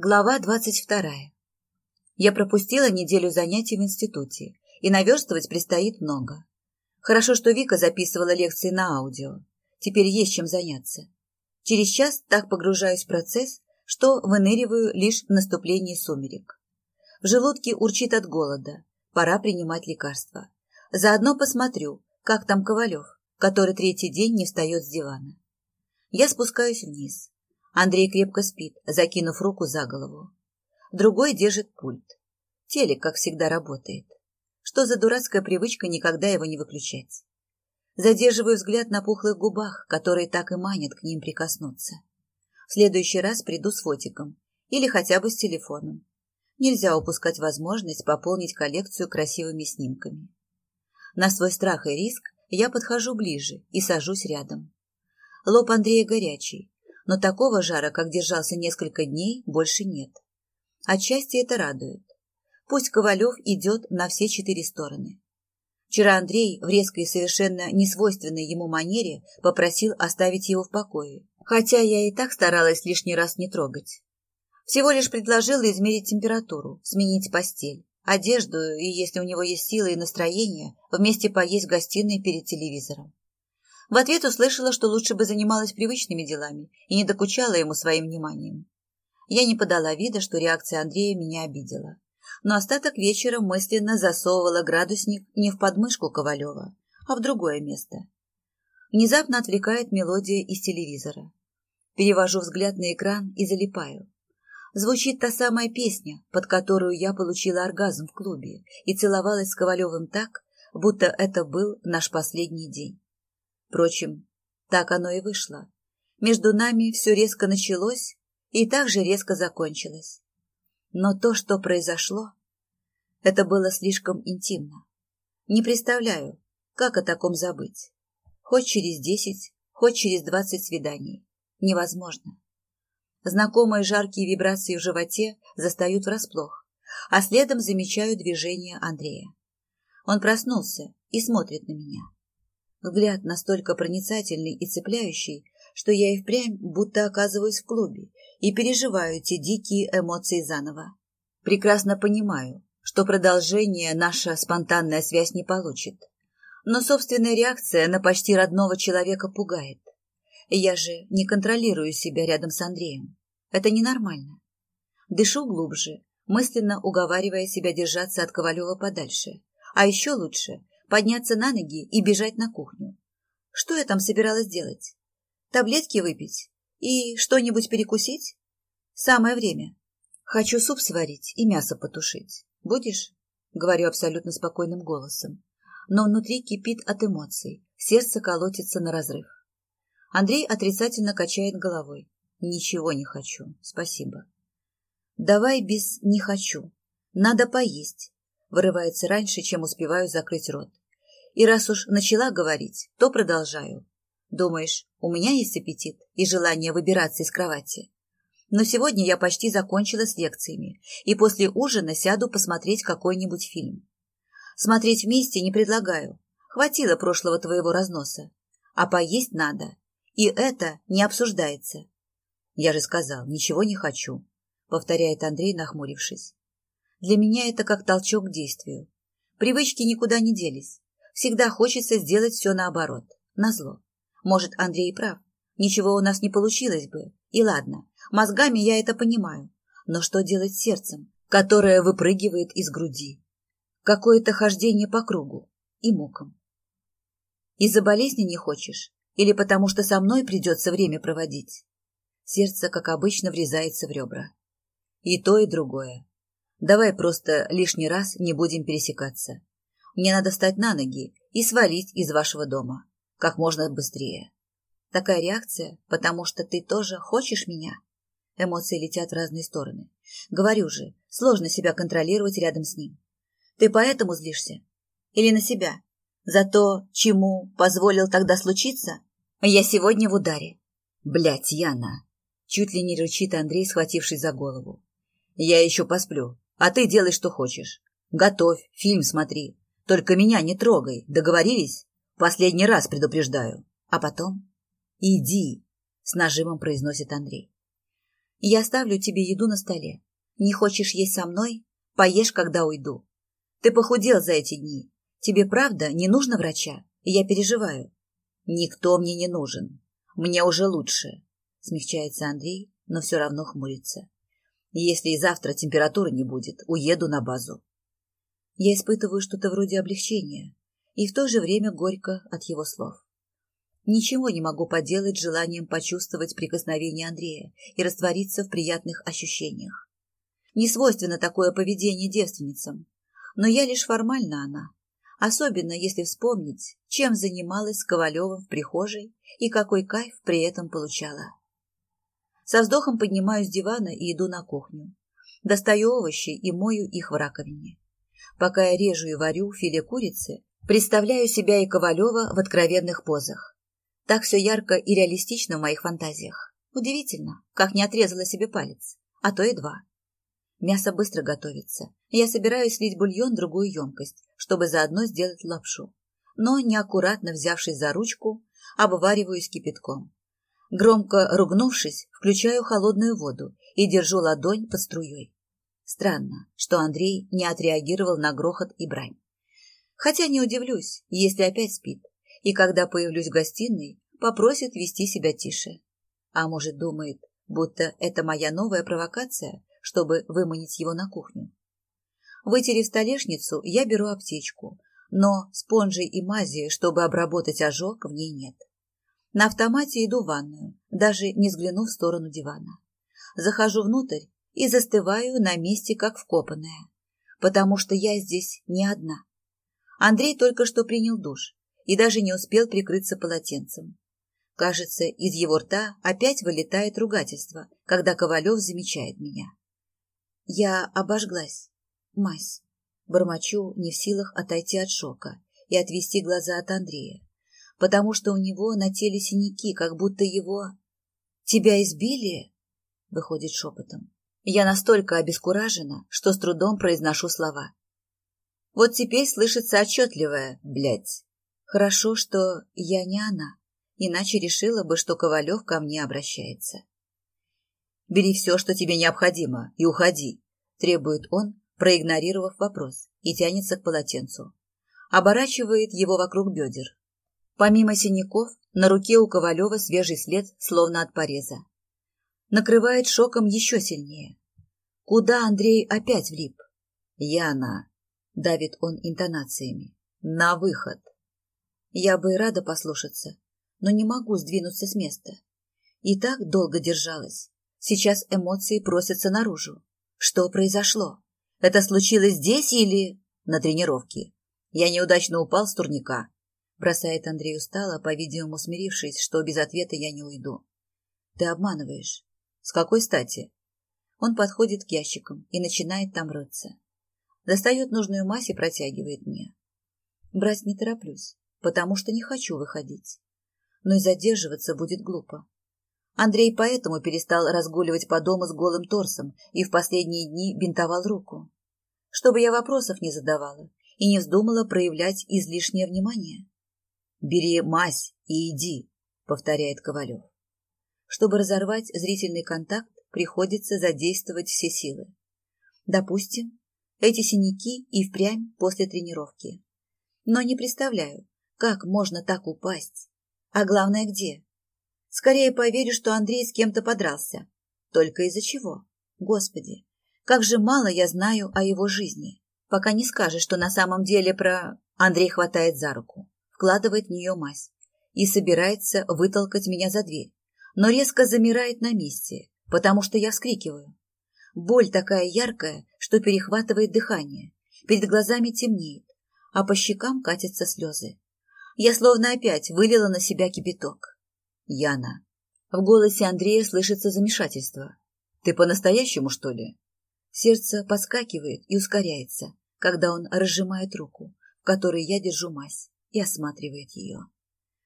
Глава двадцать вторая. Я пропустила неделю занятий в институте, и наверстывать предстоит много. Хорошо, что Вика записывала лекции на аудио. Теперь есть чем заняться. Через час так погружаюсь в процесс, что выныриваю лишь в наступлении сумерек. В желудке урчит от голода. Пора принимать лекарства. Заодно посмотрю, как там Ковалев, который третий день не встает с дивана. Я спускаюсь вниз. Андрей крепко спит, закинув руку за голову. Другой держит пульт. Телек, как всегда, работает. Что за дурацкая привычка никогда его не выключать? Задерживаю взгляд на пухлых губах, которые так и манят к ним прикоснуться. В следующий раз приду с фотиком или хотя бы с телефоном. Нельзя упускать возможность пополнить коллекцию красивыми снимками. На свой страх и риск я подхожу ближе и сажусь рядом. Лоб Андрея горячий, но такого жара, как держался несколько дней, больше нет. Отчасти это радует. Пусть Ковалев идет на все четыре стороны. Вчера Андрей в резкой и совершенно несвойственной ему манере попросил оставить его в покое, хотя я и так старалась лишний раз не трогать. Всего лишь предложила измерить температуру, сменить постель, одежду и, если у него есть силы и настроение, вместе поесть в гостиной перед телевизором. В ответ услышала, что лучше бы занималась привычными делами и не докучала ему своим вниманием. Я не подала вида, что реакция Андрея меня обидела. Но остаток вечера мысленно засовывала градусник не в подмышку Ковалева, а в другое место. Внезапно отвлекает мелодия из телевизора. Перевожу взгляд на экран и залипаю. Звучит та самая песня, под которую я получила оргазм в клубе и целовалась с Ковалевым так, будто это был наш последний день. Впрочем, так оно и вышло. Между нами все резко началось и так же резко закончилось. Но то, что произошло, это было слишком интимно. Не представляю, как о таком забыть. Хоть через десять, хоть через двадцать свиданий. Невозможно. Знакомые жаркие вибрации в животе застают врасплох, а следом замечаю движение Андрея. Он проснулся и смотрит на меня. Взгляд настолько проницательный и цепляющий, что я и впрямь будто оказываюсь в клубе и переживаю те дикие эмоции заново. Прекрасно понимаю, что продолжение наша спонтанная связь не получит. Но собственная реакция на почти родного человека пугает. Я же не контролирую себя рядом с Андреем. Это ненормально. Дышу глубже, мысленно уговаривая себя держаться от Ковалева подальше. А еще лучше подняться на ноги и бежать на кухню. Что я там собиралась делать? Таблетки выпить? И что-нибудь перекусить? Самое время. Хочу суп сварить и мясо потушить. Будешь? Говорю абсолютно спокойным голосом. Но внутри кипит от эмоций, сердце колотится на разрыв. Андрей отрицательно качает головой. Ничего не хочу, спасибо. Давай без «не хочу». Надо поесть. Вырывается раньше, чем успеваю закрыть рот. И раз уж начала говорить, то продолжаю. Думаешь, у меня есть аппетит и желание выбираться из кровати? Но сегодня я почти закончила с лекциями, и после ужина сяду посмотреть какой-нибудь фильм. Смотреть вместе не предлагаю. Хватило прошлого твоего разноса. А поесть надо. И это не обсуждается. Я же сказал, ничего не хочу, повторяет Андрей, нахмурившись. Для меня это как толчок к действию. Привычки никуда не делись. Всегда хочется сделать все наоборот, назло. Может, Андрей прав. Ничего у нас не получилось бы. И ладно, мозгами я это понимаю. Но что делать с сердцем, которое выпрыгивает из груди? Какое-то хождение по кругу и мукам. Из-за болезни не хочешь? Или потому что со мной придется время проводить? Сердце, как обычно, врезается в ребра. И то, и другое. Давай просто лишний раз не будем пересекаться. Мне надо встать на ноги и свалить из вашего дома. Как можно быстрее. Такая реакция, потому что ты тоже хочешь меня? Эмоции летят в разные стороны. Говорю же, сложно себя контролировать рядом с ним. Ты поэтому злишься? Или на себя? За то, чему позволил тогда случиться? Я сегодня в ударе. Блять, Яна, Чуть ли не рычит Андрей, схватившись за голову. Я еще посплю, а ты делай, что хочешь. Готовь, фильм смотри. Только меня не трогай, договорились? Последний раз предупреждаю. А потом? Иди, с нажимом произносит Андрей. Я оставлю тебе еду на столе. Не хочешь есть со мной? Поешь, когда уйду. Ты похудел за эти дни. Тебе правда не нужно врача? Я переживаю. Никто мне не нужен. Мне уже лучше. Смягчается Андрей, но все равно хмурится. Если и завтра температуры не будет, уеду на базу. Я испытываю что-то вроде облегчения и в то же время горько от его слов. Ничего не могу поделать с желанием почувствовать прикосновение Андрея и раствориться в приятных ощущениях. Не свойственно такое поведение девственницам, но я лишь формально она, особенно если вспомнить, чем занималась с Ковалевым в прихожей и какой кайф при этом получала. Со вздохом поднимаюсь с дивана и иду на кухню. Достаю овощи и мою их в раковине. Пока я режу и варю филе курицы, представляю себя и Ковалева в откровенных позах. Так все ярко и реалистично в моих фантазиях. Удивительно, как не отрезала себе палец, а то и два. Мясо быстро готовится. Я собираюсь слить бульон в другую емкость, чтобы заодно сделать лапшу. Но, неаккуратно взявшись за ручку, обвариваюсь кипятком. Громко ругнувшись, включаю холодную воду и держу ладонь под струей. Странно, что Андрей не отреагировал на грохот и брань. Хотя не удивлюсь, если опять спит и когда появлюсь в гостиной, попросит вести себя тише. А может, думает, будто это моя новая провокация, чтобы выманить его на кухню. Вытерев столешницу, я беру аптечку, но спонжей и мази, чтобы обработать ожог, в ней нет. На автомате иду в ванную, даже не взглянув в сторону дивана. Захожу внутрь и застываю на месте, как вкопанная, потому что я здесь не одна. Андрей только что принял душ, и даже не успел прикрыться полотенцем. Кажется, из его рта опять вылетает ругательство, когда Ковалев замечает меня. Я обожглась. Мась. Бормочу, не в силах отойти от шока и отвести глаза от Андрея, потому что у него на теле синяки, как будто его... «Тебя избили?» — выходит шепотом. Я настолько обескуражена, что с трудом произношу слова. Вот теперь слышится отчетливое «блядь». Хорошо, что я не она, иначе решила бы, что Ковалев ко мне обращается. «Бери все, что тебе необходимо, и уходи», — требует он, проигнорировав вопрос, и тянется к полотенцу. Оборачивает его вокруг бедер. Помимо синяков, на руке у Ковалева свежий след, словно от пореза. Накрывает шоком еще сильнее. Куда Андрей опять влип? «Яна», — давит он интонациями, — «на выход». Я бы рада послушаться, но не могу сдвинуться с места. И так долго держалась. Сейчас эмоции просятся наружу. Что произошло? Это случилось здесь или на тренировке? Я неудачно упал с турника. Бросает Андрей устало, по-видимому, смирившись, что без ответа я не уйду. Ты обманываешь. С какой стати? Он подходит к ящикам и начинает там рыться. Достает нужную мазь и протягивает мне. Брать не тороплюсь потому что не хочу выходить. Но и задерживаться будет глупо. Андрей поэтому перестал разгуливать по дому с голым торсом и в последние дни бинтовал руку. Чтобы я вопросов не задавала и не вздумала проявлять излишнее внимание. «Бери мазь и иди», — повторяет Ковалев. Чтобы разорвать зрительный контакт, приходится задействовать все силы. Допустим, эти синяки и впрямь после тренировки. Но не представляю, как можно так упасть? А главное, где? Скорее поверю, что Андрей с кем-то подрался. Только из-за чего? Господи, как же мало я знаю о его жизни. Пока не скажешь, что на самом деле про... Андрей хватает за руку, вкладывает в нее мазь и собирается вытолкать меня за дверь, но резко замирает на месте, потому что я вскрикиваю. Боль такая яркая, что перехватывает дыхание, перед глазами темнеет, а по щекам катятся слезы. Я словно опять вылила на себя кипяток. Яна. В голосе Андрея слышится замешательство. Ты по-настоящему, что ли? Сердце подскакивает и ускоряется, когда он разжимает руку, в которой я держу мазь, и осматривает ее.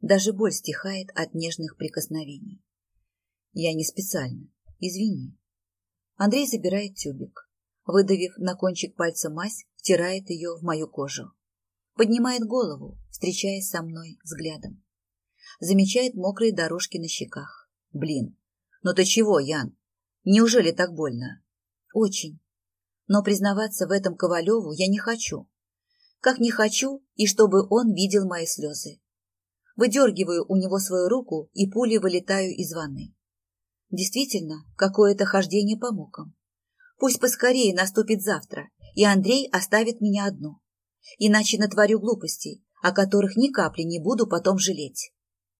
Даже боль стихает от нежных прикосновений. Я не специально. Извини. Андрей забирает тюбик. Выдавив на кончик пальца мазь, втирает ее в мою кожу. Поднимает голову, встречаясь со мной взглядом. Замечает мокрые дорожки на щеках. Блин, ну ты чего, Ян? Неужели так больно? Очень. Но признаваться в этом Ковалеву я не хочу. Как не хочу, и чтобы он видел мои слезы. Выдергиваю у него свою руку и пулей вылетаю из ванны. Действительно, какое-то хождение по мукам. Пусть поскорее наступит завтра, и Андрей оставит меня одну. Иначе натворю глупостей, о которых ни капли не буду потом жалеть.